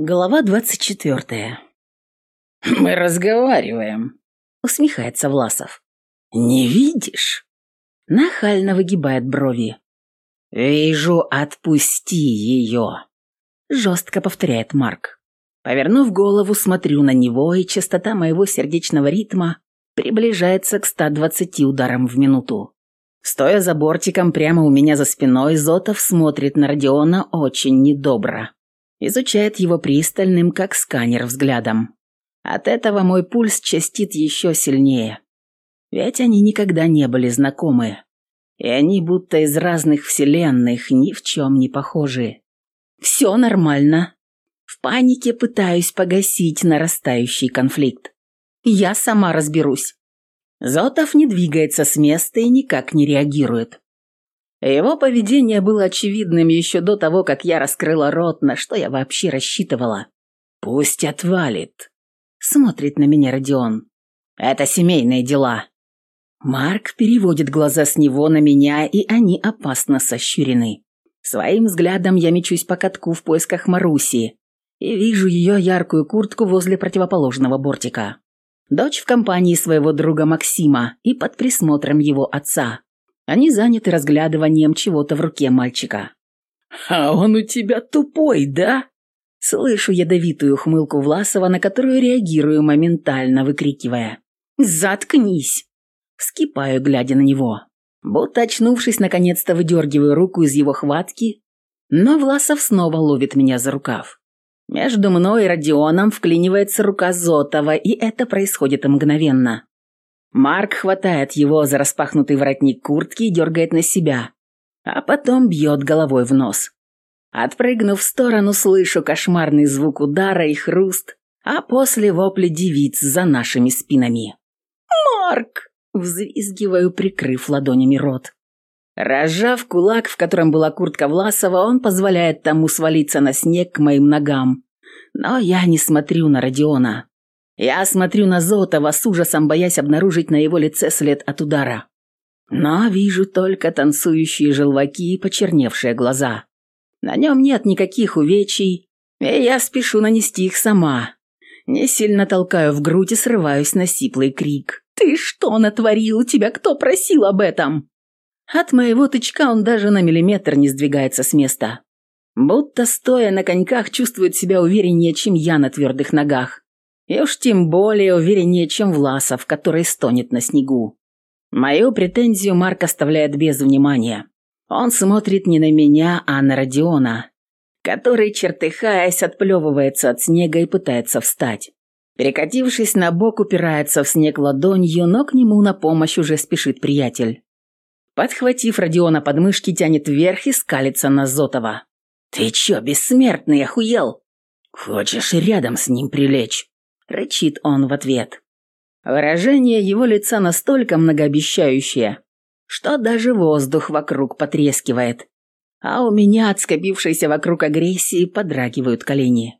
Глава двадцать четвертая. «Мы разговариваем», — усмехается Власов. «Не видишь?» Нахально выгибает брови. «Вижу, отпусти ее», — жестко повторяет Марк. Повернув голову, смотрю на него, и частота моего сердечного ритма приближается к 120 ударам в минуту. Стоя за бортиком прямо у меня за спиной, Зотов смотрит на Родиона очень недобро. Изучает его пристальным, как сканер, взглядом. От этого мой пульс частит еще сильнее. Ведь они никогда не были знакомы. И они будто из разных вселенных, ни в чем не похожи. Все нормально. В панике пытаюсь погасить нарастающий конфликт. Я сама разберусь. Зотов не двигается с места и никак не реагирует. Его поведение было очевидным еще до того, как я раскрыла рот, на что я вообще рассчитывала. «Пусть отвалит», — смотрит на меня Родион. «Это семейные дела». Марк переводит глаза с него на меня, и они опасно сощурены. Своим взглядом я мечусь по катку в поисках Маруси и вижу ее яркую куртку возле противоположного бортика. Дочь в компании своего друга Максима и под присмотром его отца. Они заняты разглядыванием чего-то в руке мальчика. «А он у тебя тупой, да?» Слышу ядовитую ухмылку Власова, на которую реагирую моментально, выкрикивая. «Заткнись!» Вскипаю, глядя на него. Будто очнувшись, наконец-то выдергиваю руку из его хватки, но Власов снова ловит меня за рукав. Между мной и Родионом вклинивается рука Зотова, и это происходит мгновенно. Марк хватает его за распахнутый воротник куртки и дергает на себя, а потом бьет головой в нос. Отпрыгнув в сторону, слышу кошмарный звук удара и хруст, а после вопли девиц за нашими спинами. «Марк!» – взвизгиваю, прикрыв ладонями рот. Разжав кулак, в котором была куртка Власова, он позволяет тому свалиться на снег к моим ногам. Но я не смотрю на Родиона. Я смотрю на Зотова с ужасом, боясь обнаружить на его лице след от удара. Но вижу только танцующие желваки и почерневшие глаза. На нем нет никаких увечий, и я спешу нанести их сама. Не сильно толкаю в грудь и срываюсь на сиплый крик. «Ты что натворил? Тебя кто просил об этом?» От моего тычка он даже на миллиметр не сдвигается с места. Будто стоя на коньках чувствует себя увереннее, чем я на твердых ногах. И уж тем более увереннее, чем Власов, который стонет на снегу. Мою претензию Марк оставляет без внимания. Он смотрит не на меня, а на Родиона, который, чертыхаясь, отплевывается от снега и пытается встать. Перекатившись на бок, упирается в снег ладонью, но к нему на помощь уже спешит приятель. Подхватив Родиона под мышки, тянет вверх и скалится на Зотова. «Ты чё, бессмертный, охуел? Хочешь рядом с ним прилечь?» Рычит он в ответ. Выражение его лица настолько многообещающее, что даже воздух вокруг потрескивает, а у меня от скопившейся вокруг агрессии подрагивают колени.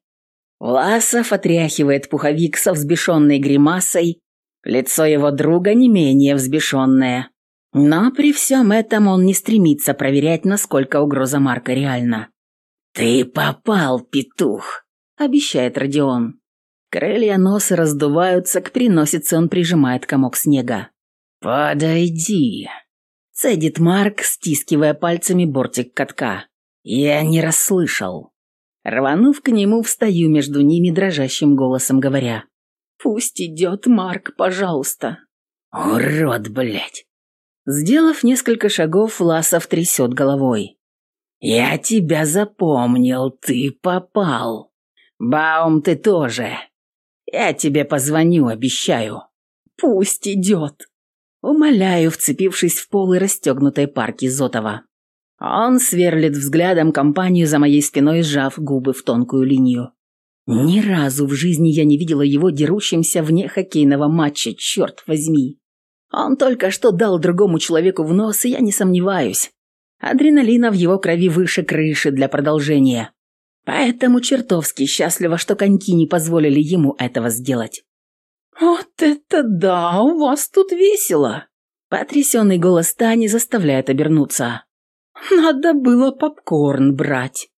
Власов отряхивает пуховик со взбешенной гримасой, лицо его друга не менее взбешенное. Но при всем этом он не стремится проверять, насколько угроза Марка реальна. «Ты попал, петух!» – обещает Родион. Крылья носа раздуваются, к приносице он прижимает комок снега. «Подойди», — цедит Марк, стискивая пальцами бортик катка. «Я не расслышал». Рванув к нему, встаю между ними дрожащим голосом, говоря. «Пусть идет, Марк, пожалуйста». «Урод, блядь!» Сделав несколько шагов, Ласов трясет головой. «Я тебя запомнил, ты попал. Баум, ты тоже. Я тебе позвоню, обещаю. Пусть идет. Умоляю, вцепившись в пол и расстегнутой парки Зотова. Он сверлит взглядом компанию за моей спиной, сжав губы в тонкую линию. Ни разу в жизни я не видела его дерущимся вне хоккейного матча, черт возьми. Он только что дал другому человеку в нос, и я не сомневаюсь. Адреналина в его крови выше крыши для продолжения. Поэтому чертовски счастлива, что коньки не позволили ему этого сделать. «Вот это да! У вас тут весело!» Потрясенный голос Тани заставляет обернуться. «Надо было попкорн брать!»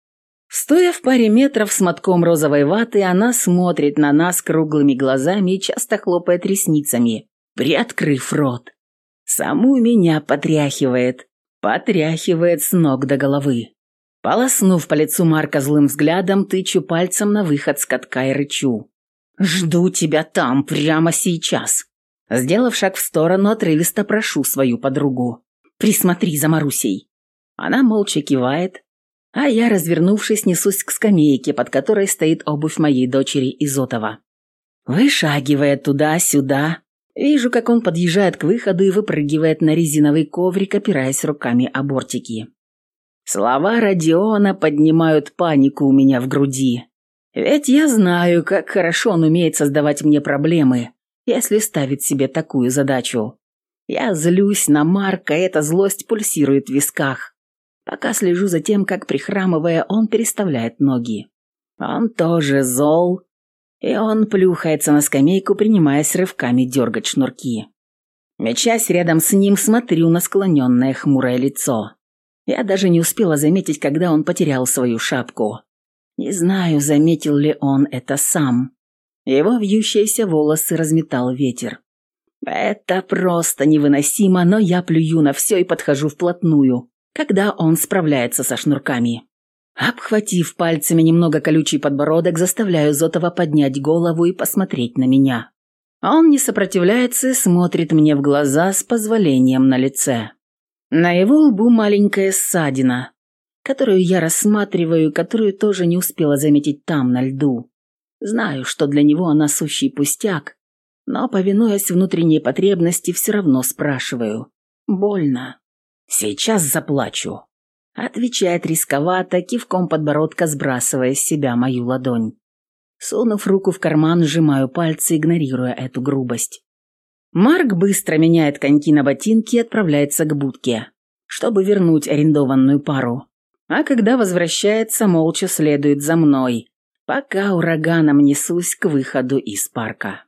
Стоя в паре метров с мотком розовой ваты, она смотрит на нас круглыми глазами и часто хлопает ресницами, приоткрыв рот. Саму меня потряхивает, потряхивает с ног до головы. Полоснув по лицу Марка злым взглядом, тычу пальцем на выход с катка и рычу. «Жду тебя там, прямо сейчас!» Сделав шаг в сторону, отрывисто прошу свою подругу. «Присмотри за Марусей». Она молча кивает, а я, развернувшись, несусь к скамейке, под которой стоит обувь моей дочери Изотова. Вышагивая туда-сюда, вижу, как он подъезжает к выходу и выпрыгивает на резиновый коврик, опираясь руками о бортики. Слова Родиона поднимают панику у меня в груди. Ведь я знаю, как хорошо он умеет создавать мне проблемы, если ставит себе такую задачу. Я злюсь на Марка, и эта злость пульсирует в висках пока слежу за тем, как, прихрамывая, он переставляет ноги. Он тоже зол, и он плюхается на скамейку, принимаясь рывками дергать шнурки. Мечась рядом с ним, смотрю на склоненное хмурое лицо. Я даже не успела заметить, когда он потерял свою шапку. Не знаю, заметил ли он это сам. Его вьющиеся волосы разметал ветер. Это просто невыносимо, но я плюю на все и подхожу вплотную, когда он справляется со шнурками. Обхватив пальцами немного колючий подбородок, заставляю Зотова поднять голову и посмотреть на меня. Он не сопротивляется и смотрит мне в глаза с позволением на лице. На его лбу маленькая ссадина, которую я рассматриваю, которую тоже не успела заметить там, на льду. Знаю, что для него она сущий пустяк, но, повинуясь внутренней потребности, все равно спрашиваю. Больно. «Сейчас заплачу», — отвечает рисковато, кивком подбородка сбрасывая с себя мою ладонь. Сунув руку в карман, сжимаю пальцы, игнорируя эту грубость. Марк быстро меняет коньки на ботинки и отправляется к будке, чтобы вернуть арендованную пару. А когда возвращается, молча следует за мной, пока ураганом несусь к выходу из парка.